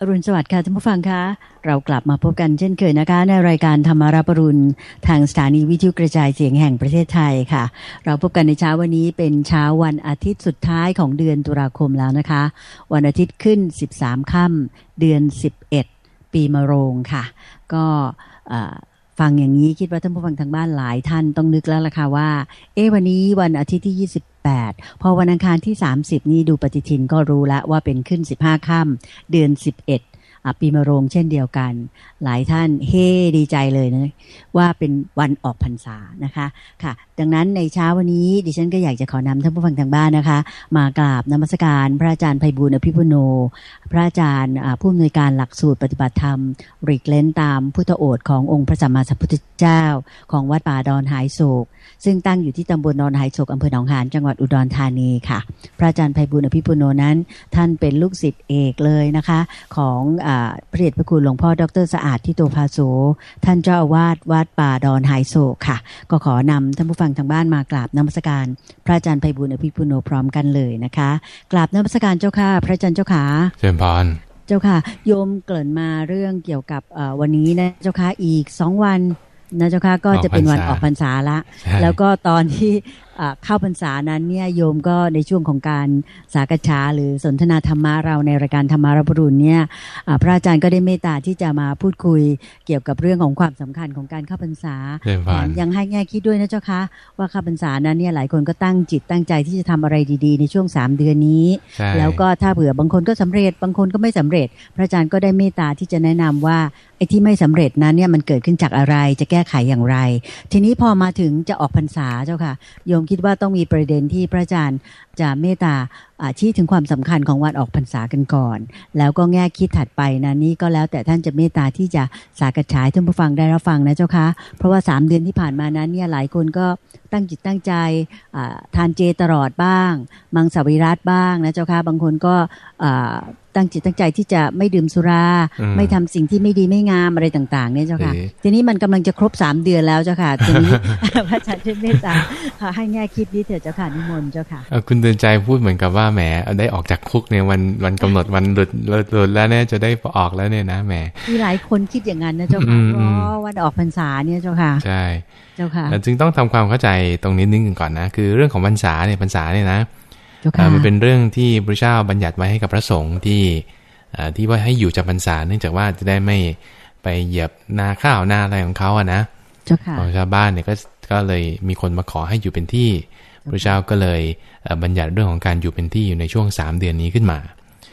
อรุณสวัสดิ์ค่ะท่านผู้ฟังคะ เรากลับมาพบกันเช่นเคยนะคะ ในรายการธรรมาราปรุณทางสถานีวิทยุกระจายเสียงแห่งประเทศไทยค่ะ เราพบกันในเช้าวันนี้เป็นเช้าวันอาทิตย์สุดท้ายของเดือนตุลาคมแล้วนะคะ วันอาทิตย์ขึ้น 13ค่ำเดือน 11 ปีมะโรงค่ะ ก็ฟังอย่างนี้คิดว่าท่านผู้ฟังทางบ้านหลายท่านต้องนึกแล้วล่ะค่ะว่า เอ๊วันนี้วันอาทิตย์ที่ 28 พอวันอังคารที่ 30 นี้ดูปฏิทินก็รู้แล้วว่าเป็นขึ้น 15ค่ำเดือน 11ปีมะโรงเช่นเดียวกัน หลายท่านเฮดีใจเลยนะว่าเป็นวันออกพรรษานะคะค่ะ ดังนั้นในเช้าวันนี้ดิฉันก็อยากจะขอนำท่านผู้ฟังทางบ้านนะคะ มากราบนมัสการพระอาจารย์ไพบูลอภิปุโน พระอาจารย์ผู้อำนวยการหลักสูตรปฏิบัติธรรมริกเลนตามพุทธโอษขององค์พระสัมมาสัมพุทธเจ้า ของวัดป่าดอนหายโศก ซึ่งตั้งอยู่ที่ตำบลดอนหายโศกอำเภอหนองหานจังหวัดอุดรธานีค่ะ พระอาจารย์ไพบูลอภิปุโนนั้น ท่านเป็นลูกศิษย์เอกเลยนะคะ ของพระเดชพระคุณหลวงพ่อดรสะอาดที่โตภาโสท่านเจ้าอาวาสวัดป่าดอนไฮโซค่ะ ก็ขอนำท่านผู้ฟังทางบ้านมากราบนมัสการ พระอาจารย์ไพบุญอภิปุโนพร้อมกันเลยนะคะกราบนมัสการเจ้าค่ะ พระอาจารย์เจ้าขาเชิญพรเจ้าค่ะ โยมเกริ่นมาเรื่องเกี่ยวกับวันนี้นะเจ้าค่ะอีกสองวันนะเจ้าค่ะก็จะเป็นวันออกพรรษาละ แล้วก็ตอนที่ เข้าพรรษานั้นเนี่ยโยมก็ในช่วงของการสากฉาหรือสนทนาธรรมะเราในรายการธรรมารบรุณเนี่ยพระอาจารย์ก็ได้เมตตาที่จะมาพูดคุยเกี่ยวกับเรื่องของความสำคัญของการเข้าพรรษายังให้แง่คิดด้วยนะเจ้าคะว่าเข้าพรรษานั้นเนี่ยหลายคนก็ตั้งจิตตั้งใจที่จะทำอะไรดีๆ ในช่วงสามเดือนนี้ แล้วก็ถ้าเผื่อบางคนก็สำเร็จบางคนก็ไม่สำเร็จ พระอาจารย์ก็ได้เมตตาที่จะแนะนำว่าไอ้ที่ไม่สำเร็จนั้นเนี่ยมันเกิดขึ้นจากอะไรจะแก้ไขอย่างไร ทีนี้พอมาถึงจะออกพรรษาเจ้าค่ะโยมคิดว่าต้องมีประเด็นที่พระอาจารย์จะเมตตา ชี้ถึงความสำคัญของวันออกพรรษากันก่อน แล้วก็แง่คิดถัดไปนะนี่ก็แล้วแต่ท่านจะเมตตาที่จะสากฉายท่านผู้ฟังได้รับฟังนะเจ้าคะเพราะว่า 3 เดือนที่ผ่านมานั้นเนี่ยหลายคนก็ตั้งจิตตั้งใจทานเจตลอดบ้าง มังสวิรัตบ้างนะเจ้าค่ะบางคนก็ตั้งจิตตั้งใจที่จะไม่ดื่มสุรา ไม่ทำสิ่งที่ไม่ดีไม่งามอะไรต่างๆเนี่ยเจ้าค่ะ ทีนี้มันกำลังจะครบสามเดือนแล้วเจ้าค่ะทีนี้พระอาจารย์ช่วยเมตตาให้แง่คิดนี้เถิดเจ้าค่ะนิมนต์เจ้าค่ะคุณเตือนใจพูดเหมือนกับว่าแหมได้ออกจากคุกเนี่ยวันวันกำหนดวันหลุดหลุดแล้วเนี่ยจะได้ออกแล้วเนี่ยนะแหมมีหลายคนคิดอย่างนั้นนะเจ้าค่ะเพราะวันออกพรรษาเนี่ยเจ้าค่ะ ใช่เจ้าค่ะจึงต้องทำความเข้าใจตรงนี้นึงก่อนนะคือเรื่องของพรรษาเนี่ยพรรษาเนี่ยนะมันเป็นเรื่องที่พระเจ้าบัญญัติไว้ให้กับพระสงฆ์ที่ที่ว่าให้อยู่จำพรรษาเนื่องจากว่าจะได้ไม่ไปเหยียบนาข้าวนาอะไรของเขาอะนะของชาวบ้านเนี่ยก็ก็เลยมีคนมาขอให้อยู่เป็นที่ พระเจ้าก็เลยบัญญัติเรื่องของการอยู่เป็นที่อยู่ในช่วงสามเดือนนี้ขึ้นมา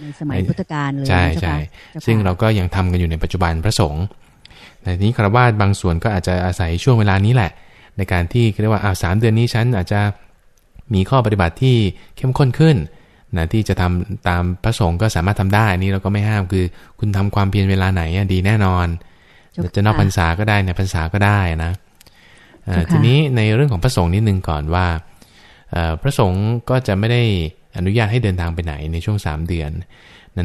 ในสมัยพุทธกาลเลยใช่ใช่ซึ่งเราก็ยังทำกันอยู่ในปัจจุบันพระสงฆ์แต่นี้คารวะบางส่วนก็อาจจะอาศัยช่วงเวลานี้แหละ ในการที่เรียกว่าอ่าสามเดือนนี้ฉันอาจจะมีข้อปฏิบัติที่เข้มข้นขึ้นนะที่จะทำตามพระสงฆ์ก็สามารถทำได้นี่เราก็ไม่ห้ามคือ คุณทำความเพียรเวลาไหนดีแน่นอนจะนอกพรรษาก็ได้ในพรรษาก็ได้นะทีนี้ในเรื่องของพระสงฆ์นิดนึงก่อนว่า พระสงฆ์ก็จะไม่ได้อนุญาตให้เดินทางไปไหนในช่วง 3 เดือน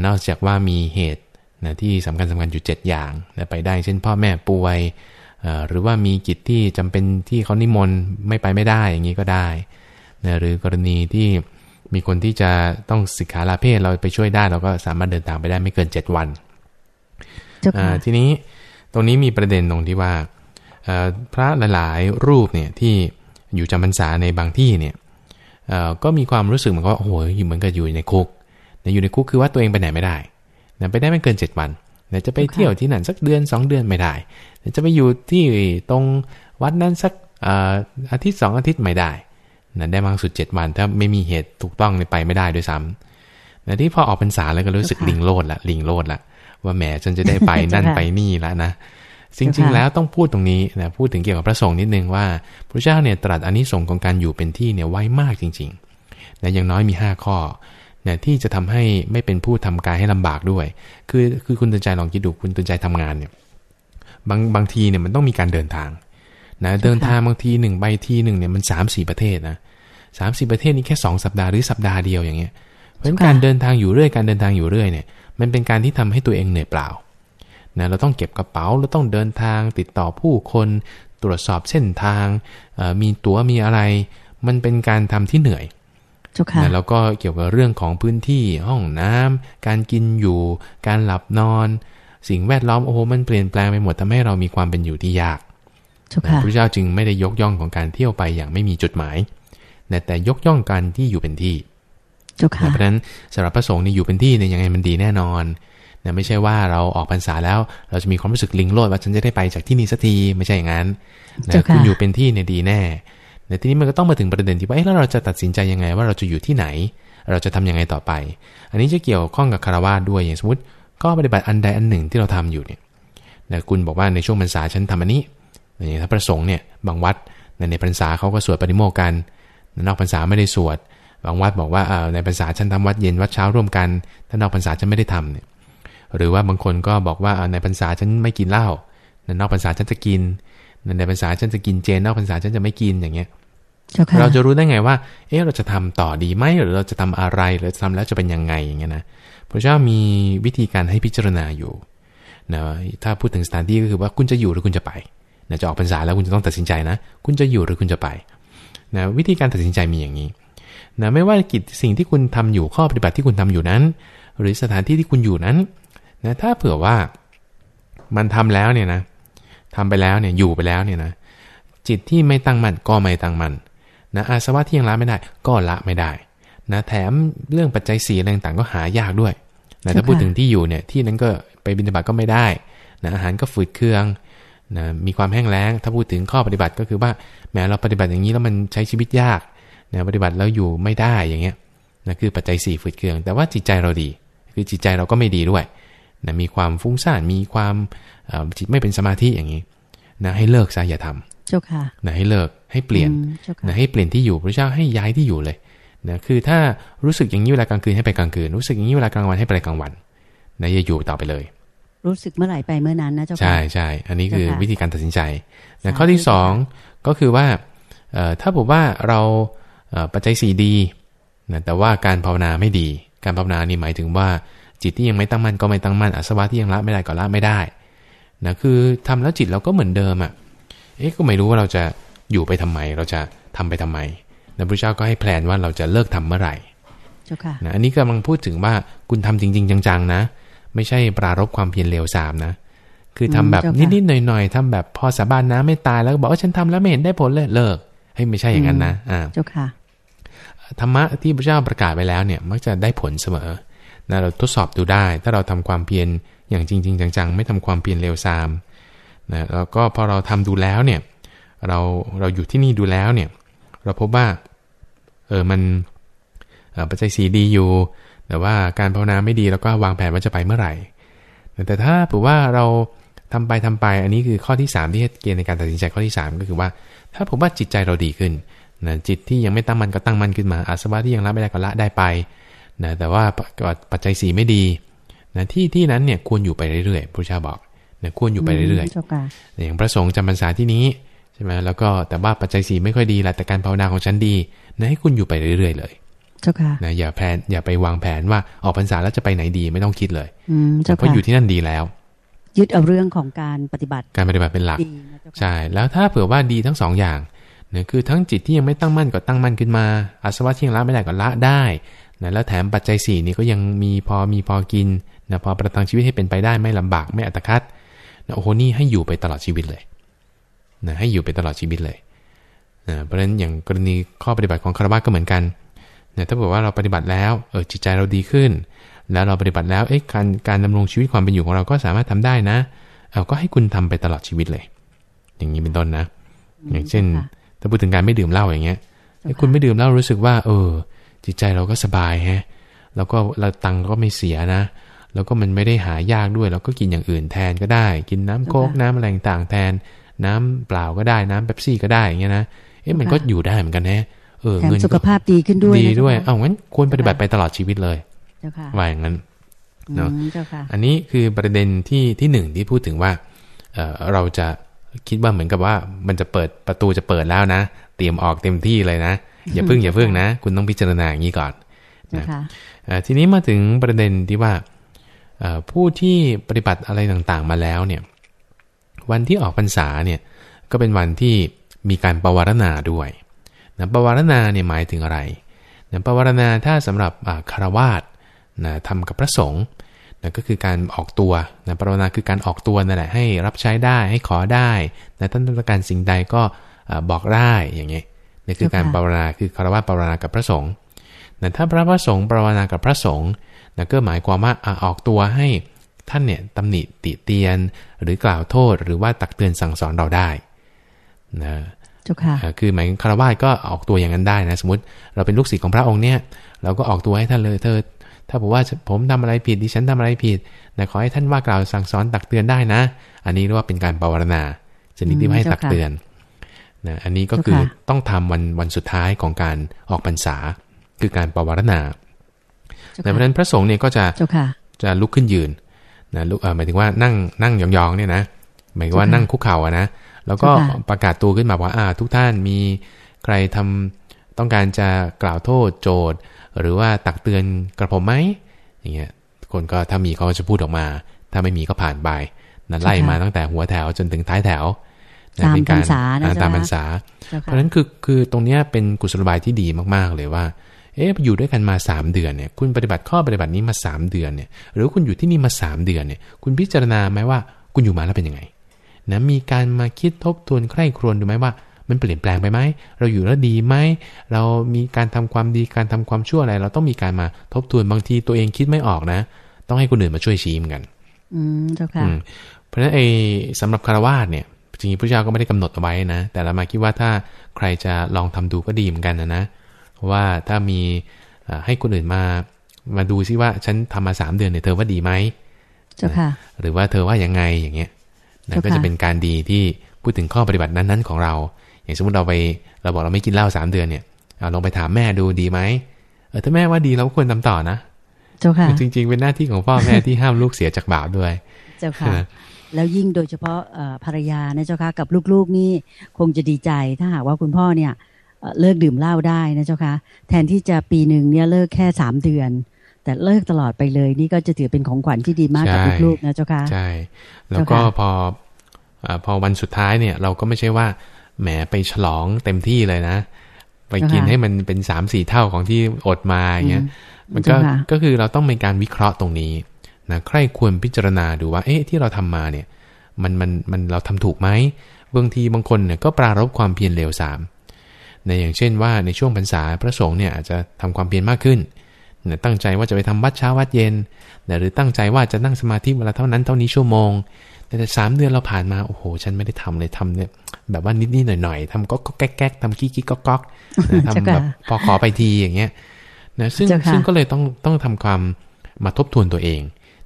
นอกจากว่ามีเหตุนะที่สำคัญสำคัญอยู่ 7 อย่างนะไปได้เช่นพ่อแม่ป่วยหรือว่ามีกิจที่จำเป็นที่เขานิมนต์ไม่ไปไม่ได้อย่างนี้ก็ได้นะหรือกรณีที่มีคนที่จะต้องสิกขาลาเพศเราไปช่วยได้เราก็สามารถเดินทางไปได้ไม่เกิน 7 วันทีนี้ตรงนี้มีประเด็นตรงที่ว่าพระหลายๆรูปเนี่ยที่อยู่จำพรรษาในบางที่เนี่ย ก็มีความรู้สึกเหมือนกับโอ้โหเหมือนกับอยู่ในคุกอยู่ในคุกคือว่าตัวเองไปไหนไม่ได้ไปได้ไม่เกิน7วันจะไปเที่ยวที่นั่นสักเดือน 2 เดือนไม่ได้จะไปอยู่ที่ตรงวัดนั้นสักอาทิตย์สองอาทิตย์ไม่ได้นะได้มากสุด 7 วัน ถ้าไม่มีเหตุถูกต้องไปไม่ได้ด้วยซ้ำแต่ที่พอออกพรรษาแล้วก็รู้สึกลิงโลดละลิงโลดละว่าแหมฉันจะได้ไปนั่นไปนี่แล้วนะ จริงๆแล้วต้องพูดตรงนี้นะพูดถึงเกี่ยวกับพระสงฆ์นิดนึงว่าพระเจ้าเนี่ยตรัสอนนิสงส์ของการอยู่เป็นที่เนี่ยไว้มากจริงๆนะอย่างน้อยมี 5 ข้อนะที่จะทำให้ไม่เป็นผู้ทำกายให้ลำบากด้วย คือคือคุณตื่นใจลองคิดดูคุณตื่นใจทำงานเนี่ยบางบางทีเนี่ยมันต้องมีการเดินทางนะเดินทางบางทีหนึ่งใบทีหนึ่งเนี่ยมันสามสี่ประเทศนะสามสี่ประเทศนี้แค่สองสัปดาห์หรือสัปดาห์เดียวอย่างเงี้ยเพราะฉะนั้นการเดินทางอยู่เรื่อยการเดินทางอยู่เรื่อยเนี่ย มันเป็นการที่ทำให้ตัวเองเหนื่อยเปล่า นะเราต้องเก็บกระเป๋าเราต้องเดินทาง ติดต่อผู้คนตรวจสอบเส้นทาง มีตั๋วมีอะไร มันเป็นการทำที่เหนื่อยเจ้าค่ะนะแล้วก็เกี่ยวกับเรื่องของพื้นที่ห้องน้ำการกินอยู่ การหลับนอน สิ่งแวดล้อมโอ้โหมันเปลี่ยนแปลงไปหมดทำให้เรามีความเป็นอยู่ที่ยากเจ้านะค่ะพระเจ้าจึงไม่ได้ยกย่องของการเที่ยวไปอย่างไม่มีจุดหมายนะแต่ยกย่องการที่อยู่เป็นที่เจ้าค่ะนะเพราะฉะนั้นสำหรับพระสงฆ์นี่อยู่เป็นที่เนี่ยยังไงมันดีแน่นอน นะไม่ใช่ว่าเราออกพรรษาแล้ว เราจะมีความรู้สึกลิงโลดว่าฉันจะได้ไปจากที่นี่สักทีไม่ใช่อย่างนั้นนะเจ้าค่ะคุณอยู่เป็นที่เนี่ยดีแน่แต่ทีนี้มันก็ต้องมาถึงประเด็นที่ว่าเอ๊ะแล้วเราจะตัดสินใจยังไงว่าเราจะอยู่ที่ไหน เราจะทำยังไงต่อไป อันนี้จะเกี่ยวข้องกับคารวะด้วยอย่างสมมติ ก็ปฏิบัติอันใดอันหนึ่งที่เราทำอยู่เนี่ยนะคุณบอกว่าในช่วงพรรษาฉันทำอันนี้อย่างถ้าประสงค์เนี่ยบางวัดในในพรรษาเขาก็สวดปฏิโมกข์กัน นอกพรรษาไม่ได้สวดบางวัดบอกว่าอ่าในพรรษาฉันทำวัดเย็นวัดเช้าร่วมกัน ถ้านอกพรรษาฉันไม่ได้ทำเนี่ย หรือว่าบางคนก็บอกว่าอ่าในพรรษาฉันไม่กินเหล้าในนอกพรรษาฉันจะกิน ในพรรษาฉันจะกินเจนนอกพรรษาฉันจะไม่กินอย่างเงี้ยเจ้าค่ะเราจะรู้ได้ไงว่า เอ๊ะเราจะทำต่อดีไหมหรือเราจะทำอะไรหรือจะทำแล้วจะเป็นยังไงอย่างเงี้ยนะพระเจ้ามีวิธีการให้พิจารณาอยู่นะถ้าพูดถึงสถานที่ก็คือว่าคุณจะอยู่หรือคุณจะไปนะจะออกพรรษาแล้วคุณจะต้องตัดสินใจนะ คุณจะอยู่หรือคุณจะไปนะวิธีการตัดสินใจมีอย่างนี้นะไม่ว่ากิจสิ่งที่คุณทำอยู่ข้อปฏิบัติที่คุณทำอยู่นั้น หรือสถานที่ที่คุณอยู่นั้น นะถ้าเผื่อว่ามันทำแล้วเนี่ยนะทำไปแล้วเนี่ยอยู่ไปแล้วเนี่ยนะจิตที่ไม่ตั้งมั่นก็ไม่ตั้งมั่นนะอาสวะที่ยังละไม่ได้ ก็ละไม่ได้นะแถมเรื่องปัจจัยสีอะไรต่างๆก็หายากด้วยนะถ้าพูดถึงที่อยู่เนี่ยที่นั้นก็ไปบิณฑบาตก็ไม่ได้นะอาหารก็ฝืดเคืองนะมีความแห้งแล้ง ถ้าพูดถึงข้อปฏิบัติก็คือว่าแม้เราปฏิบัติอย่างนี้แล้วมันใช้ชีวิตยากนะปฏิบัติแล้วอยู่ไม่ได้อย่างเงี้ยนะคือปัจจัยสี่ฝืดเคือง แต่ว่าจิตใจเราดี คือจิตใจเราก็ไม่ดีด้วย นะมีความฟุ้งซ่านมีความเอ่อจิตไม่เป็นสมาธิอย่างนี้นะให้เลิกซะอย่าทำเจ้าค่ะนะให้เลิกให้เปลี่ยนอืมเจ้าค่ะนะให้เปลี่ยนที่อยู่พระเจ้าให้ย้ายที่อยู่เลยนะคือถ้ารู้สึกอย่างนี้เวลากลางคืนให้ไปกลางคืน รู้สึกอย่างนี้เวลากลางวันให้ไปกลางวันนะอย่าอยู่ต่อไปเลย รู้สึกเมื่อไหร่ไปเมื่อนั้นนะเจ้าค่ะใช่ใช่อันนี้คือเจ้าค่ะวิธีการตัดสินใจนะสาธุข้อที่สองก็คือว่าเอ่อถ้าบอกว่าเราเอ่อปัจจัยสี่ดีนะแต่ว่าการภาวนาไม่ดี การภาวนานี่หมายถึงว่า จิตที่ยังไม่ตั้งมั่นก็ไม่ตั้งมั่นอาสวะที่ยังละไม่ได้ก็ละไม่ได้นะคือทำแล้วจิตเราก็เหมือนเดิมอะเอ๊ะก็ไม่รู้ว่าเราจะอยู่ไปทำไม เราจะทำไปทำไมนะพระเจ้าก็ให้แพลนว่าเราจะเลิกทำเมื่อไหร่เจ้าค่ะนะอันนี้กำลังพูดถึงว่าคุณทำจริง ๆ จังๆนะ ไม่ใช่ปรารบความเพียรเลวทรามนะ คือทำแบบอืมเจ้าค่ะนิดๆหน่อยๆทำแบบพอสาบานนะไม่ตายแล้วก็บอกว่าฉันทำแล้วไม่เห็นได้ผลเลยเลิก ให้ไม่ใช่อย่างนั้นนะอ่าเจ้าค่ะธรรมะที่พระเจ้าประกาศไปแล้วเนี่ย มักจะได้ผลเสมอ นะเราทดสอบดูได้ ถ้าเราทำความเพียรอย่างจริง ๆ จังๆ ไม่ทำความเพียรเลวทรามนะแล้วก็พอเราทำดูแล้วเนี่ยเราเราอยู่ที่นี่ดูแล้วเนี่ยเราพบว่าเออมันปัจจัยสีดีอยู่ แต่ว่าการภาวนาไม่ดีแล้วก็วางแผนว่าจะไปเมื่อไหร่ แต่ถ้าถือว่าเราทำไปทำไปอันนี้คือข้อที่ 3 ที่เกณฑ์ในการตัดสินใจข้อที่ 3 ก็คือว่า ถ้าผมว่าจิตใจเราดีขึ้นนะจิตที่ยังไม่ตั้งมันก็ตั้งมันขึ้นมาอาสวะที่ยังละไม่ได้ก็ละได้ไป นะแต่ว่าปัจจัยสีไม่ดีนะที่ที่นั้นเนี่ยควรอยู่ไปเรื่อยๆพระเจ้าบอกนะควรอยู่ไปเรื่อยเจ้าค่ะๆอย่างพระสงฆ์จำพรรษาที่นี้ใช่ไหมแล้วก็แต่ว่าปัจจัยสีไม่ค่อยดีแหละแต่การภาวนาของฉันดีนะให้คุณอยู่ไปเรื่อยๆเลยเจ้าค่ะนะอย่าแพลนอย่าไปวางแผนว่าออกพรรษาแล้วจะไปไหนดีไม่ต้องคิดเลยอืมเจ้าเพราะค่ะอยู่ที่นั่นดีแล้ว ยึดเอาเรื่องของการปฏิบัติการปฏิบัติเป็นหลักดีนะเจ้าค่ะใช่แล้วถ้าเผื่อว่าดีทั้งสองอย่างเนี่ยคือทั้งจิตที่ยังไม่ตั้งมั่นก็ตั้งมั่นขึ้นมาอาสวะที่ยังละไม่ได้ก็ละได้ นะแล้วแถมปัจจัยสี่นี่ก็ยังมีพอมีพอกินนะพอประทังชีวิตให้เป็นไปได้ไม่ลำบากไม่อัตคัดนะโอ้โหนี่ให้อยู่ไปตลอดชีวิตเลยนะให้อยู่ไปตลอดชีวิตเลยนะเพราะฉะนั้นอย่างกรณีข้อปฏิบัติของคารวะก็เหมือนกันนะถ้าเผื่อว่าเราปฏิบัติแล้วเออจิตใจเราดีขึ้น แล้วเราปฏิบัติแล้วเอ๊ะการการดำรงชีวิตความเป็นอยู่ของเราก็สามารถทำได้นะเอาก็ให้คุณทำไปตลอดชีวิตเลย อย่างนี้เป็นต้นนะ อย่างเช่นค่ะถ้าพูดถึงการไม่ดื่มเหล้าอย่างเงี้ยเอ้ยคุณไม่ดื่มเหล้ารู้สึกว่า เออ จิตใจเราก็สบายแฮะแล้วก็เราตังค์ก็ไม่เสียนะ แล้วก็มันไม่ได้หายากด้วย เราก็กินอย่างอื่นแทนก็ได้ กินน้ำโค้กน้ำอะไรต่างๆแทน น้ำเปล่าก็ได้น้ำเป๊ปซี่ก็ได้อย่างเงี้ยนะเอ๊ะมันก็อยู่ได้เหมือนกันแฮะเออแถมเงินสุขก็ภาพดีขึ้นด้วยดีนะด้วยเจ้าค่ะเอ้างั้นควรปฏิบัติไปตลอดชีวิตเลยเจ้าค่ะว่าอย่างนั้นเนอะอืมเจ้าค่ะอันนี้คือประเด็นที่ที่หนึ่งที่พูดถึงว่าเอ่อเราจะคิดว่าเหมือนกับว่ามันจะเปิดประตูจะเปิดแล้วนะ เตรียมออกเต็มที่เลยนะ อย่าพึ่งอย่าพึ่งนะ คุณต้องพิจารณาอย่างนี้ก่อนเจ้าค่ะเอ่อทีนี้มาถึงประเด็นที่ว่าเอ่อผู้ที่ปฏิบัติอะไรต่างๆมาแล้วเนี่ย วันที่ออกพรรษาเนี่ยก็เป็นวันที่มีการปวารณาด้วยนะปวารณาเนี่ยหมายถึงอะไรนะปวารณาถ้าสำหรับคารวาสนะทำกับพระสงฆ์นะก็คือการออกตัวนะปรารณาคือการออกตัวนั่นแหละให้รับใช้ได้ให้ขอได้นะท่านต้องการสิ่งใดก็บอกได้อย่างเงี้ย นี่คือการปรารณาคือคารวะปรารณากับพระสงฆ์นะถ้าพระพระสงฆ์ปรารณากับพระสงฆ์นะก็หมายความว่าออกตัวให้ท่านเนี่ยตำหนิติเตียนหรือกล่าวโทษหรือว่าตักเตือนสั่งสอนเราได้นะคือหมายคารวะก็ออกตัวอย่างนั้นได้นะสมมติเราเป็นลูกศิษย์ของพระองค์เนี่ย เราก็ออกตัวให้ท่านเลยเธอถ้าบอกว่าผมทำอะไรผิดดิฉันทำอะไรผิดนะขอให้ท่านว่ากล่าวสั่งสอนตักเตือนได้นะ อันนี้เรียกว่าเป็นการปรารณาชนิดที่ให้ตักเตือน นะอันนี้ก็คือต้องทำวันวันสุดท้ายของการออกพรรษา คือการปรารณาแต่เพราะนั้นพระสงฆ์เนี่ยก็จะจะลุกขึ้นยืนนะลุกหมายถึงว่านั่งนั่งยองๆเนี่ยนะหมายถึงว่านั่งคุกเข่าอะนะแล้วก็ประกาศตัวขึ้นมาว่าอ่า ทุกท่านมีใครทำต้องการจะกล่าวโทษโจทย์ หรือว่าตักเตือนกระผมไหมอย่างเงี้ยคนก็ถ้ามีเขาจะพูดออกมา ถ้าไม่มีก็ผ่านไปนั่นไล่มาตั้งแต่หัวแถวจนถึงท้ายแถว ตามพรรษาตามพรรษา เพราะฉะนั้นคือคือตรงนี้เป็นกุศลบายที่ดีมากๆเลยว่า เอ๊ะอยู่ด้วยกันมา 3 เดือนเนี่ย คุณปฏิบัติข้อปฏิบัตินี้มา 3 เดือนเนี่ย หรือคุณอยู่ที่นี่มา 3 เดือนเนี่ย คุณพิจารณาไหมว่าคุณอยู่มาแล้วเป็นยังไงนะมีการมาคิดทบทวนใคร่ครวญดูไหมว่ามันเปลี่ยนแปลงไปไหม เราอยู่แล้วดีไหม เรามีการทำความดี การทำความชั่วอะไร เราต้องมีการมาทบทวนบางทีตัวเองคิดไม่ออกนะ ต้องให้คนอื่นมาช่วยชี้เหมือนกัน อืม เจ้าค่ะ เพราะฉะนั้นไอ้สำหรับคารวาสเนี่ย จริงๆพระเจ้าก็ไม่ได้กำหนดเอาไว้นะ แต่เรามาคิดว่าถ้าใครจะลองทำดูก็ดีเหมือนกันนะนะเพราะว่าถ้ามีให้คนอื่นมามาดูซิว่าฉันทำมาสามเดือนเนี่ยเธอว่าดีไหมเจ้าค่ะ หรือว่าเธอว่ายังไงอย่างเงี้ยนั่นก็จะเป็นการดีที่พูดถึงข้อปฏิบัตินั้นๆของเรา อย่างสมมติเราไปเราบอกเราไม่กินเหล้าสามเดือนเนี่ยเอาลองไปถามแม่ดูดีไหมเออถ้าแม่ว่าดีเราควรทาต่อนะ เจ้าค่ะ จริง ๆ เป็นหน้าที่ของพ่อแม่ที่ห้ามลูกเสียจากบาปด้วย เจ้าค่ะ แล้วยิ่งโดยเฉพาะภรรยานะเจ้าค่ะกับลูกๆนี่คงจะดีใจถ้าหากว่าคุณพ่อเนี่ยเลิกดื่มเหล้าได้นะเจ้าค่ะแทนที่จะปีหนึ่งเนี่ยเลิกแค่สามเดือน แต่เลิกตลอดไปเลย นี่ก็จะถือเป็นของขวัญที่ดีมากกับลูกๆนะเจ้าค่ะใช่แล้วก็พอพอวันสุดท้ายเนี่ย เราก็ไม่ใช่ว่าแหมไปฉลองเต็มที่เลยนะ ไปกินให้มันเป็นสามสี่เท่าของที่อดมาอย่างเงี้ยมันก็ก็คือเราต้องมีการวิเคราะห์ตรงนี้ นะใครควรพิจารณาดูว่าเอ๊ะที่เราทำมาเนี่ยมันมันมันเราทำถูกไหมบางทีบางคนเนี่ยก็ปรารบความเพียรเร็วสามในอย่างเช่นว่าในช่วงพรรษาพระสงฆ์เนี่ยอาจจะทำความเพียรมากขึ้นเนี่ยตั้งใจว่าจะไปทำวัดเช้าวัดเย็นหรือตั้งใจว่าจะนั่งสมาธิเวลาเท่านั้นเท่านี้ชั่วโมง แต่สามเดือนเราผ่านมา โอ้โห ฉันไม่ได้ทำเลยทำเนี่ยแบบว่านิดๆหน่อยๆทำก็ก็แก๊กๆทำกี้กี้ก็ก๊อกทำแบบพอขอไปทีอย่างเงี้ยนะซึ่งซึ่งก็เลยต้องต้องทำความมาทบทวนตัวเอง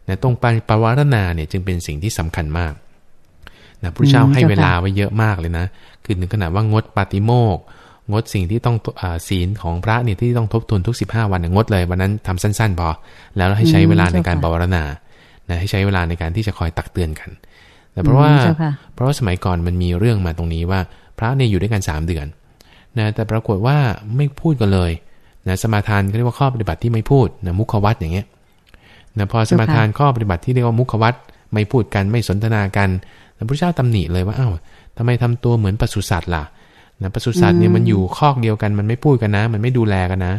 นะตรงปปวารณาเนี่ยจึงเป็นสิ่งที่สำคัญมากนะพระเจ้าให้เวลาไว้เยอะมากเลยนะ คือถึงขนาดว่างดปาติโมกงดสิ่งที่ต้องศีลของพระเนี่ยที่ต้องทบทวนทุกสิบห้าวันงดเลย วันนั้นทำสั้น ๆ พอ แล้วให้ใช้เวลาในการปวารณานะให้ใช้เวลาในการที่จะคอยตักเตือนกันแต่เพราะว่าเพราะว่าสมัยก่อนมันมีเรื่องมาตรงนี้ว่า พระเนี่ยอยู่ด้วยกันสามเดือนนะแต่ปรากฏว่าไม่พูดกันเลยนะสมาทานเขาเรียกว่าข้อปฏิบัติที่ไม่พูดนะมุขวัตอย่างเงี้ย นะพอสมาทานข้อปฏิบัติที่เรียกว่ามุขวัตไม่พูดกันไม่สนทนากันพระเจ้าตำหนิเลยว่าอ้าวทำไมทำตัวเหมือนปศุสัตว์ล่ะนะปศุสัตว์เนี่ยมันอยู่คอกเดียวกันมันไม่พูดกันนะ มันไม่ดูแลกันนะ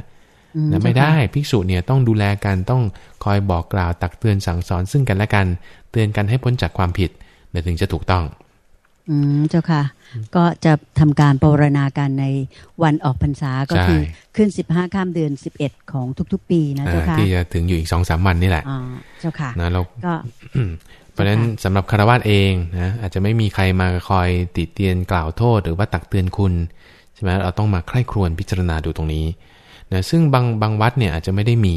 นะไม่ได้ภิกษุเนี่ยต้องดูแลกันต้องคอยบอกกล่าวตักเตือนสั่งสอนซึ่งกันและกัน เตือนกันให้พ้นจากความผิดถึงจะถูกต้อง อืมเจ้าค่ะ ก็จะทำการปรณาการในวันออกพรรษาก็คือขึ้นสิบห้าข้ามเดือนสิบเอ็ดของทุก ๆ ปีนะเจ้าค่ะที่จะถึงอยู่อีกสองสามวันนี่แหละอ๋อเจ้าค่ะนะเราก็เพราะฉะนั้นสำหรับคารวะเองนะอาจจะไม่มีใครมาคอยติเตียนกล่าวโทษหรือว่าตักเตือนคุณใช่ไหมเราต้องมาใคร่ครวญพิจารณาดูตรงนี้นะซึ่งบางบางวัดเนี่ยอาจจะไม่ได้มี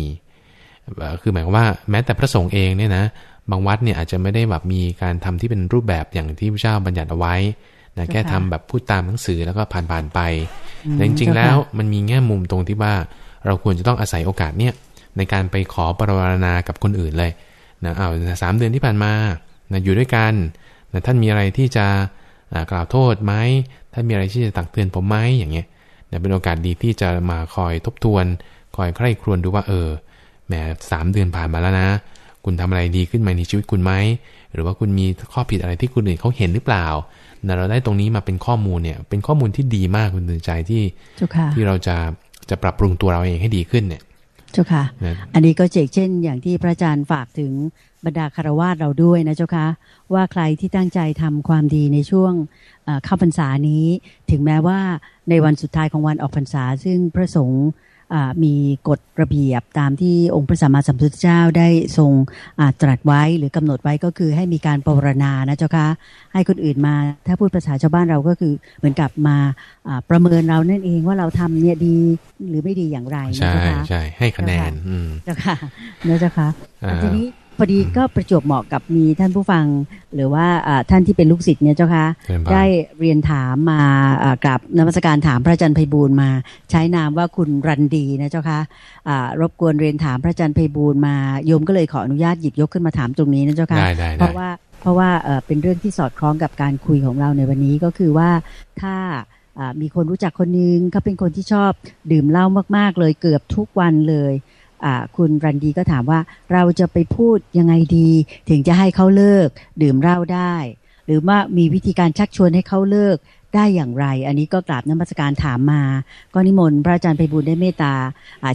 คือหมายความว่าแม้แต่พระสงฆ์เองเนี่ยนะ บางวัดเนี่ยอาจจะไม่ได้แบบมีการทำที่เป็นรูปแบบอย่างที่พระเจ้าบัญญัติเอาไว้นะแค่ทำแบบพูดตามหนังสือแล้วก็ผ่านๆไปแต่จริงๆแล้วมันมีแง่มุมตรงที่ว่าเราควรจะต้องอาศัยโอกาสเนี่ยในการไปขอปรารณากับคนอื่นเลยนะเอาสามเดือนที่ผ่านมานะอยู่ด้วยกันนะท่านมีอะไรที่จะกล่าวโทษไหมท่านมีอะไรที่จะตักเตือนผมไหมอย่างเงี้ยนะเป็นโอกาสดีที่จะมาคอยทบทวน คอยใคร่ครวญดูว่าเออแหมสามเดือนผ่านมาแล้วนะ คุณทำอะไรดีขึ้นมาในชีวิตคุณไหมหรือว่าคุณมีข้อผิดอะไรที่คนอื่นเขาเห็นหรือเปล่าเราได้ตรงนี้มาเป็นข้อมูลเนี่ย เป็นข้อมูลที่ดีมากคุณตื่นใจที่ที่เราจะจะปรับปรุงตัวเราเองให้ดีขึ้นเนี่ยเจ้าค่ะนะอันนี้ก็เจกเช่น อย่างที่พระอาจารย์ฝากถึงบรรดาคารวาสเราด้วยนะเจ้าค่ะว่าใครที่ตั้งใจทำความดีในช่วงเอ่อเข้าพรรษานี้ ถึงแม้ว่าในวันสุดท้ายของวันออกพรรษา ซึ่งพระสงฆ์อ่า มีกฎระเบียบตามที่องค์พระสัมมาสัมพุทธเจ้าได้ทรงอ่าตรัสไว้หรือกำหนดไว้ก็คือให้มีการปรารณานะเจ้าค่ะให้คนอื่นมาถ้าพูดภาษาชาวบ้านเราก็คือเหมือนกับมาอ่าประเมินเรานั่นเองว่าเราทำเนี่ยดีหรือไม่ดีอย่างไรนะใช่เจ้าค่ะใช่ให้คะแนนอืมเจ้าค่ะเนอะเจ้าค่ะอ่าทีนี้ พอดีก็ประจวบเหมาะกับมีท่านผู้ฟัง หรือว่าอ่าท่านที่เป็นลูกศิษย์เนี่ยเจ้าค่ะเจริญพรได้เรียนถามมาอ่ากราบนมัสการถามพระอาจารย์ไพบูลย์มา ใช้นามว่าคุณรันดีนะเจ้าค่ะอ่ารบกวนเรียนถามพระอาจารย์ไพบูลย์มาโยมก็เลยขออนุญาตหยิบยกขึ้นมาถามตรงนี้นะเจ้าค่ะได้ได้เพได้ราะว่าเพราะว่าเอ่อเป็นเรื่องที่สอดคล้องกับการคุยของเราในวันนี้ก็คือว่าถ้าอ่ามีคนรู้จักคนนึงเขาเป็นคนที่ชอบดื่มเหล้ามาก ๆ เลยเกือบทุกวันเลยอ่า คุณรันดีก็ถามว่าเราจะไปพูดยังไงดี ถึงจะให้เขาเลิก ดื่มเหล้าได้ หรือว่ามีวิธีการชักชวนให้เขาเลิกได้อย่างไร อันนี้ก็กราบนมัสการถามมา ก็นิมนต์พระอาจารย์ไพบูลย์ได้เมตตา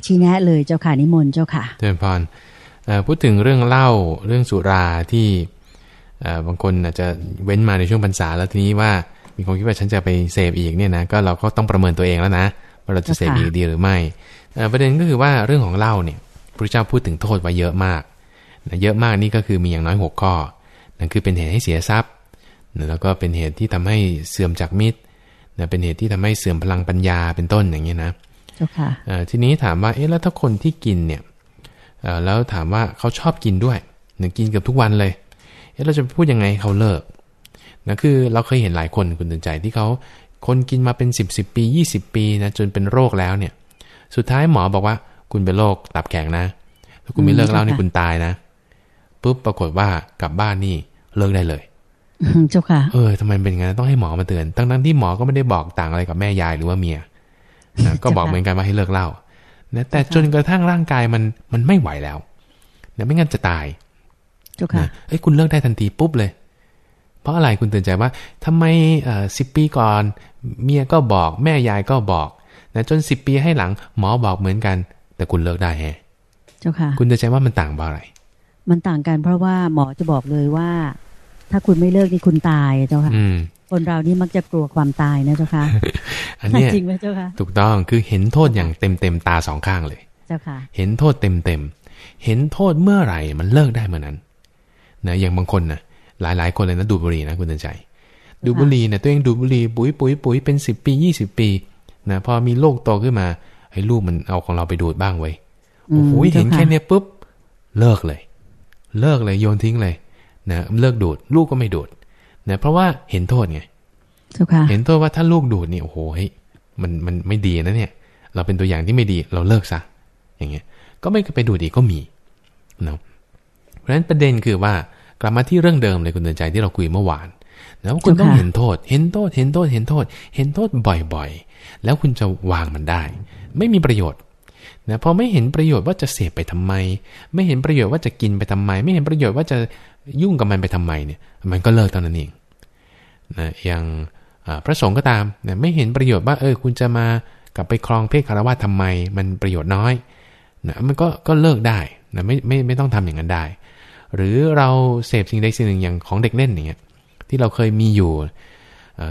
ชี้แนะเลยเจ้าค่ะนิมนต์เจ้าค่ะเจริญพรพูดถึงเรื่องเหล้าเรื่องสุราที่บางคนอาจจะเว้นมาในช่วงพรรษาแล้วทีนี้ว่ามีความคิดว่าฉันจะไปเสพอีกเนี่ยนะก็เราก็ต้องประเมินตัวเองแล้วนะว่าเราจะเสพอีกดีหรือไม่ ประเด็นก็คือว่าเรื่องของเหล้าเนี่ยพระเจ้าพูดถึงโทษไว้เยอะมากนะเยอะมากนี่ก็คือมีอย่างน้อยหกข้อนั่นคือเป็นเหตุให้เสียทรัพย์นะแล้วก็เป็นเหตุที่ทำให้เสื่อมจากมิตรนะเป็นเหตุที่ทำให้เสื่อมพลังปัญญาเป็นต้นอย่างเงี้ยนะเจ้าค่ะเอ่อทีนี้ถามว่าเอ๊ะแล้วถ้าคนที่กินเนี่ยเอ่อแล้วถามว่าเขาชอบกินด้วยหนึ่งกินเกือบทุกวันเลยเอ๊ะเราจะพูดยังไงให้เขาเลิกนะคือเราเคยเห็นหลายคนคุณตื่นใจที่เขาคนกินมาเป็น 10 10ปี 20 ปีนะจนเป็นโรคแล้วเนี่ย สุดท้ายหมอบอกว่า คุณเป็นโรคตับแข็งนะถ้าคุณไม่เลิกเหล้านี่คุณตายนะปุ๊บปรากฏว่ากลับบ้านนี่เลิกได้เลยอืมเจ้าค่ะเออทำไมเป็นอย่างนั้นต้องให้หมอมาเตือนทั้งทั้งๆที่หมอก็ไม่ได้บอกต่างอะไรกับแม่ยายหรือว่าเมียนะก็บอกเหมือนกันว่าให้เลิกเหล้านะแต่จนกระทั่งร่างกายมันมันไม่ไหวแล้วนะไม่งั้นจะตายเจ้าค่ะนะเอ้ยคุณเลิกได้ทันทีปุ๊บเลย เพราะอะไรคุณเตือนใจว่าทำไมเอ่อสิบปีก่อน เมียก็บอก แม่ยายก็บอก นะจนสิบปีให้หลังหมอบอกเหมือนกัน แต่คุณเลิกได้แฮะเจ้าค่ะ คุณเตือนใจว่ามันต่างเพราะอะไร มันต่างกันเพราะว่าหมอจะบอกเลยว่า ถ้าคุณไม่เลิกนี่คุณตายเจ้าค่ะอืมคนเรานี่มักจะกลัวความตายนะเจ้าค่ะอันเนี้ยจริงไหมเจ้าค่ะถูกต้องคือเห็นโทษอย่างเต็มเต็มๆตาสองข้างเลย เจ้าค่ะ เห็นโทษเต็มเต็มๆเห็นโทษเมื่อไหร่มันเลิกได้เมื่อนั้นนะอย่างบางคนนะหลายหลายๆคนเลยนะดูดบุหรี่นะคุณเตือนใจ ดูดบุหรี่เนี่ยตัวเองดูดบุหรี่ปุ๋ยปุ๋ยปุ๋ยเป็นสิบปียี่สิบปี นะพอมีโรคโตขึ้นมาไอ้ลูกมันเอาของเราไปดูดบ้างไว้ยอืมโอ้โหเจ้าเห็นค่ะแค่เนี้ยปุ๊บ เลิกเลย เลิกเลยโยนทิ้งเลยนะเลิกดูด ลูกก็ไม่ดูดนะเพราะว่าเห็นโทษไงเจ้าค่ะเห็นโทษว่าถ้าลูกดูดเนี่ยโอ้โหเฮ้ยมันมันไม่ดีนะเนี่ย เราเป็นตัวอย่างที่ไม่ดีเราเลิกซะอย่างเงี้ย ก็ไม่ไปดูดอีกก็มีเนาะเพราะฉะนั้นประเด็นคือว่ากลับมาที่เรื่องเดิมเลยคุณเตือนใจที่เราคุยเมื่อวาน นะว่าคุณต้องเห็นโทษ เห็นโทษ เห็นโทษ เห็นโทษ เห็นโทษบ่อยๆ แล้วคุณจะวางมันได้ ไม่มีประโยชน์นะพอไม่เห็นประโยชน์ว่าจะเสพไปทำไม ไม่เห็นประโยชน์ว่าจะกินไปทำไม ไม่เห็นประโยชน์ว่าจะยุ่งกับมันไปทำไมเนี่ย มันก็เลิกเท่านั้นเองนะอย่างอ่าพระสงฆ์ก็ตามนะไม่เห็นประโยชน์ว่าเออคุณจะมากลับไปครองเพศคารวะทำไม มันประโยชน์น้อยนะมันก็ก็เลิกได้นะไม่ไม่ไม่ต้องทำอย่างนั้นได้ หรือเราเสพสิ่งใดสิ่งหนึ่งอย่างของเด็กเล่นอย่างเงี้ย ที่เราเคยมีอยู่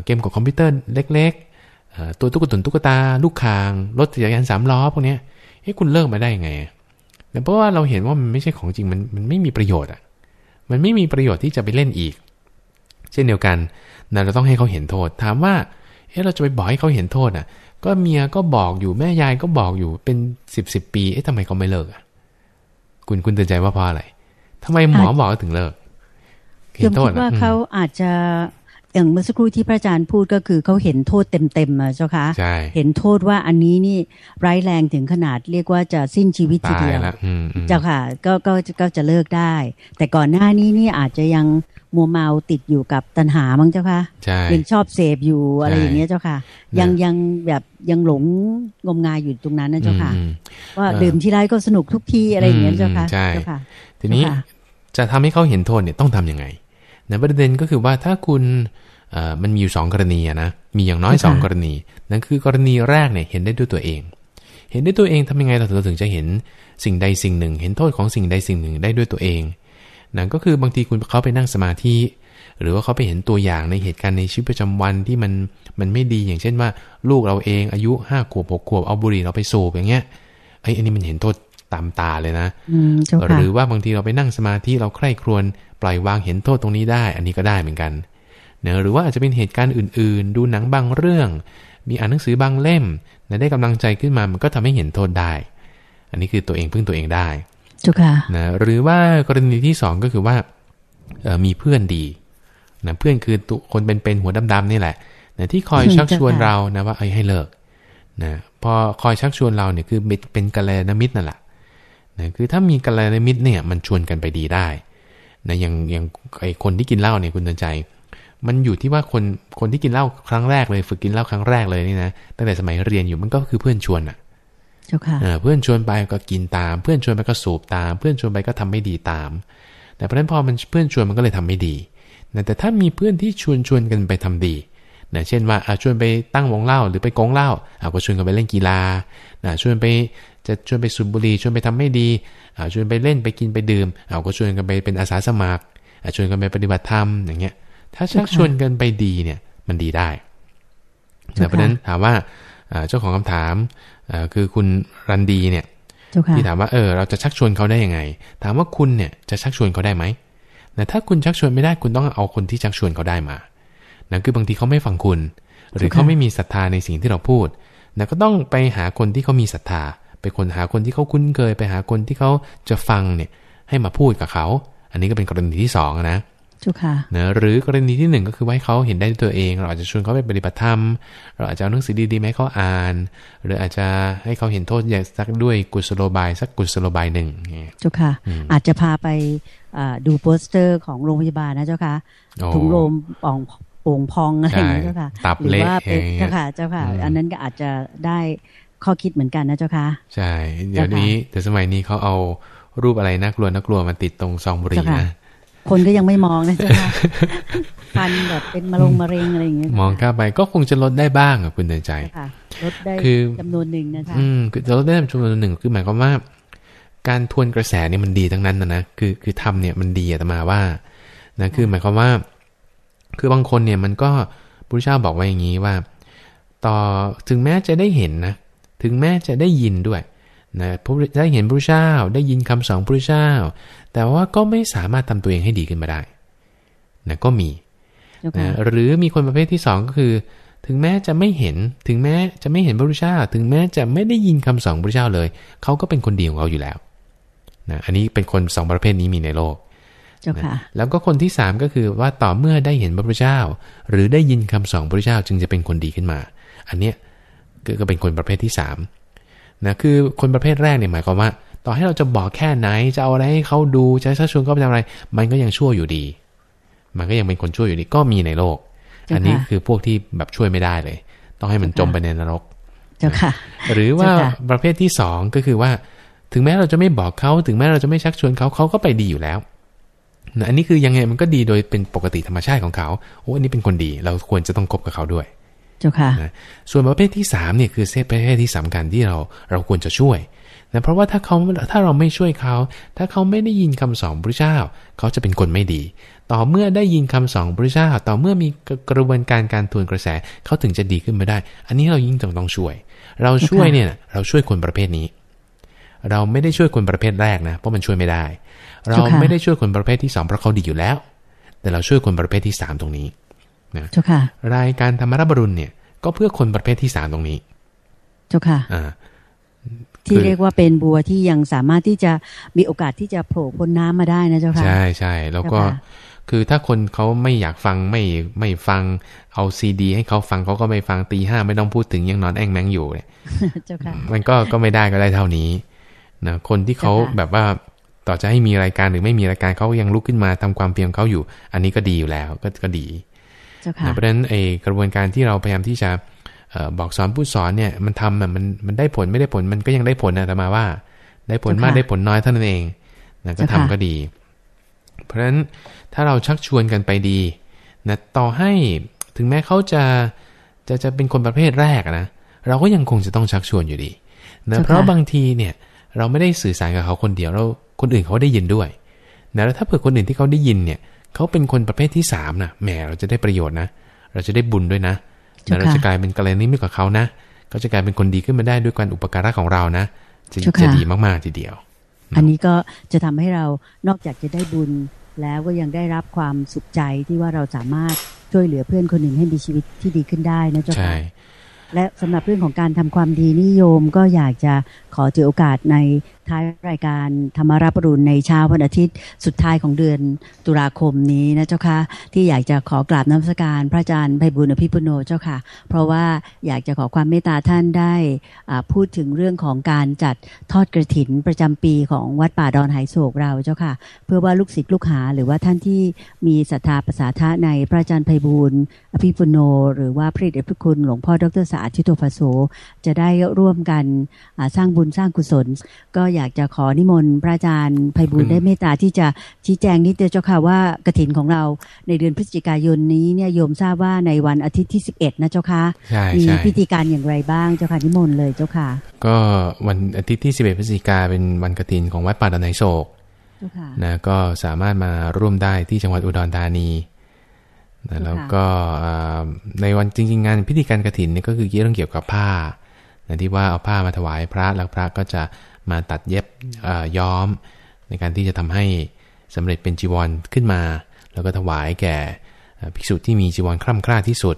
เกมกับคอมพิวเตอร์เล็กๆเตัวตุ๊กตุนตุ๊กตา ลูกคาง รถจักรยานสามล้อพวกนี้เฮ้คุณเลิกมาได้ยังไงเพราะว่าเราเห็นว่ามันไม่ใช่ของจริงมันมันไม่มีประโยชน์อะ มันไม่มีประโยชน์ที่จะไปเล่นอีก เช่นเดียวกันนะเราต้องให้เขาเห็นโทษ ถามว่าเอ๊ะเราจะไปบอกให้เขาเห็นโทษอะ ก็เมียก็บอกอยู่แม่ยายก็บอกอยู่เป็นสิบสิบปี เอ๊ะทำไมเขาไม่เลิกอะ คุณคุณเตือนใจว่าเพราะอะไรทำไมหมอบอกถึงเลิก ยมคิดว่าอืมเขาอาจจะอย่างเมื่อสักครู่ที่พระอาจารย์พูดก็คือเขาเห็นโทษเต็มๆอะเจ้าค่ะใช่เห็นโทษว่าอันนี้นี่ร้ายแรงถึงขนาดเรียกว่าจะสิ้นชีวิตทีตายเดียวแล้วอืมอืมเจ้าค่ะก็ก็ก็จะเลิกได้ แต่ก่อนหน้านี้นี่อาจจะยังมัวเมาติดอยู่กับตัณหามั้งเจ้าค่ะใช่ยังชอบเสพอยู่อะไรใช่อย่างเงี้ยเจ้าค่ะนะยังยังแบบยังหลงงมงายอยู่ตรงนั้นนะเจ้าค่ะอืมว่าเออดื่มทีไรก็สนุกทุกทีอะไรอย่างเงี้ยอืมเจ้าค่ะใช่เจ้าค่ะทีนี้เจ้าค่ะจะทำให้เขาเห็นโทษเนี่ยต้องทำยังไง นะประเด็นก็คือว่าถ้าคุณเอ่อมันมีอยู่สองกรณีอะนะมีอย่างน้อยสองกรณี นั่นคือกรณีแรกเนี่ยเห็นได้ด้วยตัวเอง เห็นด้วยตัวเองทำยังไงเราถึงจะเห็นสิ่งใดสิ่งหนึ่ง เห็นโทษของสิ่งใดสิ่งหนึ่งได้ด้วยตัวเองนั่นก็คือบางทีคุณเขาไปนั่งสมาธิหรือว่าเขาไปเห็นตัวอย่างในเหตุการณ์ในชีวิตประจำวันที่มันมันไม่ดีอย่างเช่นว่า ลูกเราเองอายุห้าขวบหกขวบเอาบุหรี่เราไปสูบอย่างเงี้ยไอ้อันนี้มันเห็นโทษ ตามตาเลยนะอืมเจ้าหค่ะรือว่าบางทีเราไปนั่งสมาธิเราใคร่ครวญปล่อยวางเห็นโทษตรงนี้ได้ อันนี้ก็ได้เหมือนกันเนอะหรือว่าอาจจะเป็นเหตุการณ์อื่น ๆ ดูหนังบางเรื่อง มีอ่านหนังสือบางเล่มนะได้กำลังใจขึ้นมามันก็ทำให้เห็นโทษได้ อันนี้คือตัวเองพึ่งตัวเองได้เจ้าค่ะนะหรือว่ากรณีที่สองก็คือว่าเอ่อมีเพื่อนดีนะเพื่อนคือตัวคนเป็นๆหัวดำๆนี่แหละนะที่คอยอืมชักชวนเจ้าค่ะเรานะว่าเอ้ยให้เลิกนะพอคอยชักชวนเราเนี่ยคือเป็นเป็นกัลยาณมิตรนั่นแหละ นะคือถ้ามีกัลยาณมิตรเนี่ยมันชวนกันไปดีได้นะอย่างอย่างไอคนที่กินเหล้าเนี่ยคุณเตือนใจ มันอยู่ที่ว่าคนคนที่กินเหล้าครั้งแรกเลย ฝึกกินเหล้าครั้งแรกเลยนี่นะตั้งแต่สมัยเรียนอยู่มันก็คือเพื่อนชวนอะเจ้าค่ะเออเพื่อนชวนไปก็กินตาม เพื่อนชวนไปก็สูบตาม เพื่อนชวนไปก็ทำไม่ดีตาม แต่เพราะฉะนั้นพอมันเพื่อนชวนมันก็เลยทำไม่ดีนะแต่ถ้ามีเพื่อนที่ชวนชวนกันไปทำดีนะเช่นว่าอะชวนไปตั้งวงเล่าหรือไปกงเหล้าอะก็ชวนกันไปเล่นกีฬานะชวนไป จะชวนไปสูบบุหรี่ชวนไปทำไม่ดีอะชวนไปเล่นไปกินไปดื่มอะก็ชวนกันไปเป็นอาสาสมัครอะชวนกันไปปฏิบัติธรรมอย่างเงี้ย ถ้าชักชวนกันไปดีเนี่ยมันดีได้เจ้าค่ะนะเพราะฉะนั้นถามว่าอ่าเจ้าของคำถามอ่าคือคุณรันดีเนี่ยเจ้าค่ะที่ถามว่าเออเราจะชักชวนเขาได้ยังไง ถามว่าคุณเนี่ยจะชักชวนเขาได้ไหมนะถ้าคุณชักชวนไม่ได้คุณต้องเอาคนที่ชักชวนเขาได้มานะคือบางทีเขาไม่ฟังคุณ หรือเขาไม่มีศรัทธาในสิ่งที่เราพูดนะก็ต้องไปหาคนที่เขามีศรัทธา ไปคนหาคนที่เขาคุ้นเคย ไปหาคนที่เขาจะฟังเนี่ย ให้มาพูดกับเขา อันนี้ก็เป็นกรณีที่สองนะเจ้าค่ะนะหรือกรณีที่หนึ่งก็คือว่าให้เขาเห็นได้ด้วยตัวเอง เราอาจจะชวนเขาไปปฏิบัติธรรม เราอาจจะเอาหนังสือดีๆมาให้เขาอ่าน หรืออาจจะให้เขาเห็นโทษอย่างสักด้วยกุศโลบาย สักกุศโลบายหนึ่งอย่างเงี้ยเจ้าค่ะอืมอาจจะพาไปอ่าดูโปสเตอร์ของโรงพยาบาลนะเจ้าค่ะโอ้ถุงลมป่องโป่งพองอะไรอย่างเงี้ยใช่เจ้าค่ะตับหรือเละว่าเป็นอย่างเงี้ยเจ้าค่ะเจ้าค่ะอืมอันนั้นก็อาจจะได้ ข้อคิดเหมือนกันนะเจ้าค่ะใช่ เดี๋ยวนี้ แต่สมัยนี้เขาเอารูปอะไรน่ากลัวน่ากลัวมาติดตรงซองบุหรี่เจ้าค่ะนะคนก็ยังไม่มองนะเจ้าค่ะฟันแบบเป็นมะลงมะเร็งอะไรอย่างเงี้ยมองเข้าไปก็คงจะลดได้บ้างอะคุณเดินใจค่ะลดได้คือจำนวนหนึ่งนะคะอืมคือจะลดได้จำนวนหนึ่งคือหมายความว่า การทวนกระแสเนี่ยมันดีทั้งนั้นนะนะคือคือทำเนี่ยมันดีอะตมาว่านะคือหมายความว่า คือบางคนเนี่ยมันก็พระพุทธเจ้าบอกไว้อย่างนี้ว่า ต่อถึงแม้จะได้เห็นนะ ถึงแม้จะได้ยินด้วยนะพระพุทธได้เห็นพระพุทธเจ้าได้ยินคำสอนพระพุทธเจ้า แต่ว่าก็ไม่สามารถทำตัวเองให้ดีขึ้นมาได้นะก็มีเจ้าค่ะนะหรือมีคนประเภทที่สองก็คือ ถึงแม้จะไม่เห็นถึงแม้จะไม่เห็นพระพุทธเจ้า ถึงแม้จะไม่ได้ยินคำสอนพระพุทธเจ้าเลย เขาก็เป็นคนดีของเขาอยู่แล้วนะอันนี้เป็นคนสองประเภทนี้มีในโลกเจ้าค่ะแล้วก็คนที่สามก็คือว่าต่อเมื่อได้เห็นพระพุทธเจ้า หรือได้ยินคำสอนพระพุทธเจ้าจึงจะเป็นคนดีขึ้นมา อันเนี้ย ก็ก็เป็นคนประเภทที่สามนะคือคนประเภทแรกเนี่ยหมายความว่า ต่อให้เราจะบอกแค่ไหนจะเอาอะไรให้เขาดูจะชักชวนเขาไปทำอะไร มันก็ยังชั่วอยู่ดี มันก็ยังเป็นคนชั่วอยู่ดีก็มีในโลกเจ้าค่ะอันนี้คือพวกที่แบบช่วยไม่ได้เลย ต้องให้มันจมไปในนรกเจ้าค่ะ หรือว่าเจ้าค่ะประเภทที่สองก็คือว่า ถึงแม้เราจะไม่บอกเขาถึงแม้เราจะไม่ชักชวนเขาเขาก็ไปดีอยู่แล้วนะอันนี้คือยังไงมันก็ดีโดยเป็นปกติธรรมชาติของเขาโอ้อันนี้เป็นคนดี เราควรจะต้องคบกับเขาด้วย เจ้าค่ะนะส่วนประเภทที่สามเนี่ยคือประเภทที่สำคัญที่เราเราควรจะช่วยนะเพราะว่าถ้าเขาถ้าเราไม่ช่วยเขา ถ้าเขาไม่ได้ยินคำสอนพระเจ้า เขาจะเป็นคนไม่ดี ต่อเมื่อได้ยินคำสอนพระเจ้า ต่อเมื่อมีกระบวนการการทวนกระแสเขาถึงจะดีขึ้นมาได้ อันนี้เรายิ่งต้องต้องช่วย เราช่วยเนี่ยเราช่วยคนประเภทนี้ เราไม่ได้ช่วยคนประเภทแรกนะเพราะมันช่วยไม่ได้ เราเจ้าค่ะไม่ได้ช่วยคนประเภทที่สองเพราะเขาดีอยู่แล้ว แต่เราช่วยคนประเภทที่สามตรงนี้ เจ้าค่ะ รายการธรรมรับรุณเนี่ย ก็เพื่อคนประเภทที่สามตรงนี้ เจ้าค่ะอ่าที่คือเรียกว่าเป็นบัวที่ยังสามารถที่จะมีโอกาสที่จะโผล่พ้นน้ำมาได้นะเจ้าค่ะ ใช่ใช่แล้วก็เจ้าค่ะคือถ้าคนเขาไม่อยากฟังไม่ไม่ฟังเอาซีดี ให้เขาฟังเขาก็ไม่ฟังตีห้าไม่ต้องพูดถึงยังนอนแอ่งแมงอยู่เนี่ยเจ้าค่ะมันก็ก็ไม่ได้ก็ได้เท่านี้นะคนที่เขาเจ้าค่ะแบบว่าต่อจะให้มีรายการหรือไม่มีรายการเขายังลุกขึ้นมาทำความเพียรของเขาอยู่ อันนี้ก็ดีอยู่แล้วก็ก็ดี เจ้าค่ะนะเพราะฉะนั้นไอ้กระบวนการที่เราพยายามที่จะเอ่อบอกสอนผู้สอนเนี่ยมันทำอะมันมันได้ผลไม่ได้ผลมันก็ยังได้ผลนะแต่มาว่า ได้ผลมากเจ้าค่ะได้ผลน้อยเท่านั้นเองนะก็เจ้าทำค่ะก็ดี เพราะฉะนั้นถ้าเราชักชวนกันไปดีนะต่อให้ถึงแม้เขาจะจะจะเป็นคนประเภทแรกอะนะเราก็ยังคงจะต้องชักชวนอยู่ดีนะเพราะบางทีเนี่ยเราไม่ได้สื่อสารกับเขาคนเดียวเราคนอื่นเขาได้ยินด้วยนะแล้วถ้าเผื่อคนอื่นที่เขาได้ยินเนี่ย เขาเป็นคนประเภทที่สามนะแหมเราจะได้ประโยชน์นะ เราจะได้บุญด้วยนะแต่เราจะกลายเป็นกรณีมิตรกับเขานะก็จะกลายเป็นคนดีขึ้นมาได้ด้วยการอุปการะของเรานะจะจะดีมากๆทีเดียว อันนี้ก็จะทำให้เรานอกจากจะได้บุญแล้วก็ยังได้รับความสุขใจที่ว่าเราสามารถช่วยเหลือเพื่อนคนหนึ่งให้มีชีวิตที่ดีขึ้นได้นะเจ้าค่ะและสำหรับเรื่องของการทำความดีนิยมก็อยากจะขอถือโอกาสใน ท้ายรายการธรรมาราปรุณในเช้าวันอาทิตย์สุดท้ายของเดือนตุลาคมนี้นะเจ้าค่ะที่อยากจะขอกราบน้ำสการพระอาจารย์ไพบุญอภิปุโนเจ้าค่ะ เพราะว่าอยากจะขอความเมตตาท่านได้พูดถึงเรื่องของการจัดทอดกระถินประจำปีของวัดป่าดอนไหโศกเราเจ้าค่ะ เพื่อว่าลูกศิษย์ลูกหา หรือว่าท่านที่มีศรัทธาภาษาทะในพระอาจารย์ไพบุญอภิปุโน หรือว่าพระเดชพระคุณหลวงพ่อดรสาธิโตภโสจะได้ร่วมกันสร้างบุญสร้างกุศลก็อยากจะขอนิมนต์พระอาจารย์ไพบุญได้เมตตาที่จะชี้แจงนิดเดียวเจ้าค่ะว่ากระถินของเราในเดือนพฤศจิกายนนี้เนี่ยโยมทราบว่าในวันอาทิตย์ที่สิบเอ็ดนะเจ้าค่ะมีพิธีการอย่างไรบ้างเจ้าค่ะนิมนต์เลยเจ้าค่ะ ก็วันอาทิตย์ที่สิบเอ็ดพฤศจิกาเป็นวันกระถินของวัดป่าดอนไนโศกนะก็สามารถมาร่วมได้ที่จังหวัดอุดรธานีนะแล้วก็ในวันจริง ๆ งานพิธีการกระถินนี่ก็คือเรื่องเกี่ยวกับผ้านะที่ว่าเอาผ้ามาถวายพระแล้วพระก็จะ มาตัดเย็บย้อม ในการที่จะทำให้สำเร็จเป็นจีวรขึ้นมา แล้วก็ถวายแก่ภิกษุที่มีจีวรคล่ำคล้าที่สุด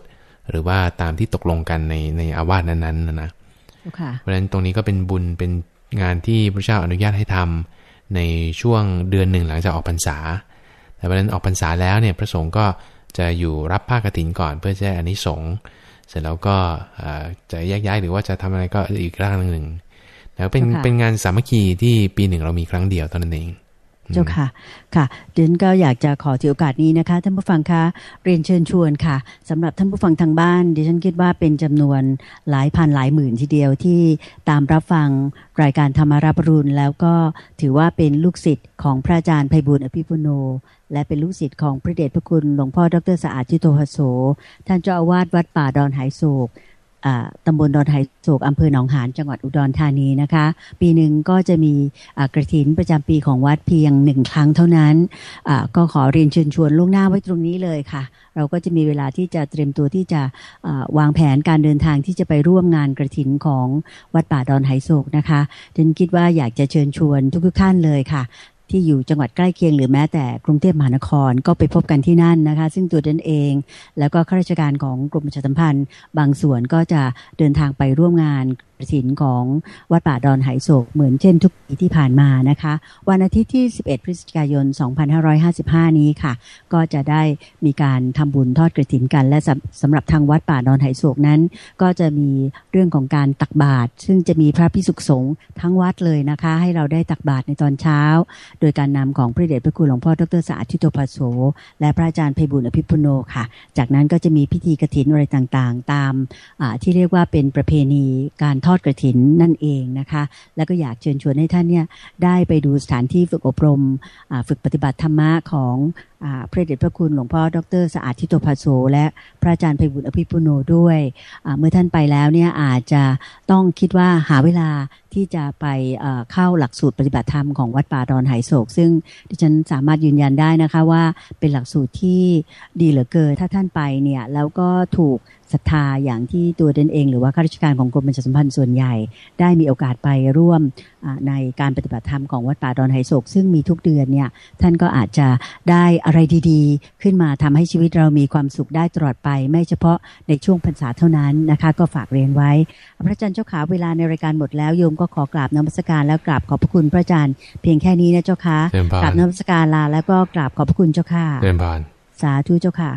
หรือว่าตามที่ตกลงกันในในอาวาสนั้นๆนะนะเพราะฉะนั้นตรงนี้ก็เป็นบุญเป็นงานที่พระเจ้าอนุญาตให้ทำในช่วงเดือนหนึ่งหลังจากออกพรรษา แต่เพราะนั้นออกพรรษาแล้วเนี่ยพระสงฆ์ก็จะอยู่รับผ้ากรถินก่อนเพื่อจะอันนี้สงเสร็จแล้วก็จะแยกย้ายหรือว่าจะทำอะไรก็อีกร่างหนึ่ง แล้วเป็นเป็นงานสามัคคีที่ปีหนึ่งเรามีครั้งเดียวเท่านั้นเองเจ้าค่ะ ค่ะเดนก็อยากจะขอถือโอกาสนี้นะคะท่านผู้ฟังคะ เรียนเชิญชวนค่ะสำหรับท่านผู้ฟังทางบ้านดิฉันคิดว่าเป็นจำนวนหลายพันหลายหมื่นทีเดียวที่ตามรับฟังรายการธรรมาราบรุณแล้วก็ถือว่าเป็นลูกศิษย์ของพระอาจารย์ไพบุญอภิปุโน และเป็นลูกศิษย์ของพระเดชพระคุณหลวงพ่อดรสะอาดจิโตหโส ท่านเจ้าอาวาสวัดป่าดอนไหโศก ตำบลดอนไหโศกอำเภอหนองหานจังหวัดอุดรธานีนะคะ ปีหนึ่งก็จะมีกระถินประจำปีของวัดเพียงหนึ่งครั้งเท่านั้นก็ขอเรียนเชิญชวนล่วงหน้าไว้ตรงนี้เลยค่ะ เราก็จะมีเวลาที่จะเตรียมตัวที่จะวางแผนการเดินทางที่จะไปร่วมงานกระถินของวัดป่าดอนไหโศกนะคะฉันคิดว่าอยากจะเชิญชวนทุกๆท่านเลยค่ะ ที่อยู่จังหวัดใกล้เคียงหรือแม้แต่กรุงเทพมหานครก็ไปพบกันที่นั่นนะคะ ซึ่งตัวตนเอง แล้วก็ข้าราชการของกรมประชาสัมพันธ์ บางส่วนก็จะเดินทางไปร่วมงานระถินของวัดป่าดอนไหโศกเหมือนเช่นทุกปีที่ผ่านมานะคะ วันอาทิตย์ที่ 11 พฤศจิกายน 2555 นี้ค่ะ ก็จะได้มีการทำบุญทอดกระถินกัน และสำหรับทางวัดป่าดอนไหโศกนั้น ก็จะมีเรื่องของการตักบาตรซึ่งจะมีพระพิสุขสงฆ์ทั้งวัดเลยนะคะ ให้เราได้ตักบาตรในตอนเช้า โดยการนำของพระเดชพระคุณหลวงพ่อดรสาธิตโตภโสและพระอาจารย์ไพบุญอภิปุโนค่ะ จากนั้นก็จะมีพิธีกระถินอะไรต่างๆ ตามที่เรียกว่าเป็นประเพณีการทอดกระถินนั่นเองนะคะ แล้วก็อยากเชิญชวนให้ท่านเนี่ยได้ไปดูสถานที่ฝึกอบรมฝึกปฏิบัติธรรมะของพระเดชพระคุณหลวงพ่อดรสะอาดทิโตภาโซและพระอาจารย์ไพบุญอภิปุโนด้วย เมื่อท่านไปแล้วเนี่ยอาจจะต้องคิดว่าหาเวลา ที่จะไปเข้าหลักสูตรปฏิบัติธรรมของวัดป่าดอนไหโศก ซึ่งดิฉันสามารถยืนยันได้นะคะว่าเป็นหลักสูตรที่ดีเหลือเกินถ้าท่านไปเนี่ยแล้วก็ถูกศรัทธาอย่างที่ตัวเดนเอง หรือว่าข้าราชการของกรมประชาสัมพันธ์ส่วนใหญ่ ได้มีโอกาสไปร่วม ในการปฏิบัติธรรมของวัดป่าดอนไหโศก ซึ่งมีทุกเดือนเนี่ยท่านก็อาจจะได้อะไรดีๆ ขึ้นมาทำให้ชีวิตเรามีความสุขได้ตลอดไป ไม่เฉพาะในช่วงพรรษาเท่านั้นนะคะ ก็ฝากเรียนไว้ พระอาจารย์เจ้าขาเวลาในรายการหมดแล้วโยมก็ขอกราบนมัสการแล้วกราบขอบพระคุณพระอาจารย์เพียงแค่นี้นะเจ้าค่ะกราบนมัสการลาแล้วก็กราบขอบพระคุณเจ้าค่ะเดินบานสาธุเจ้าค่ะ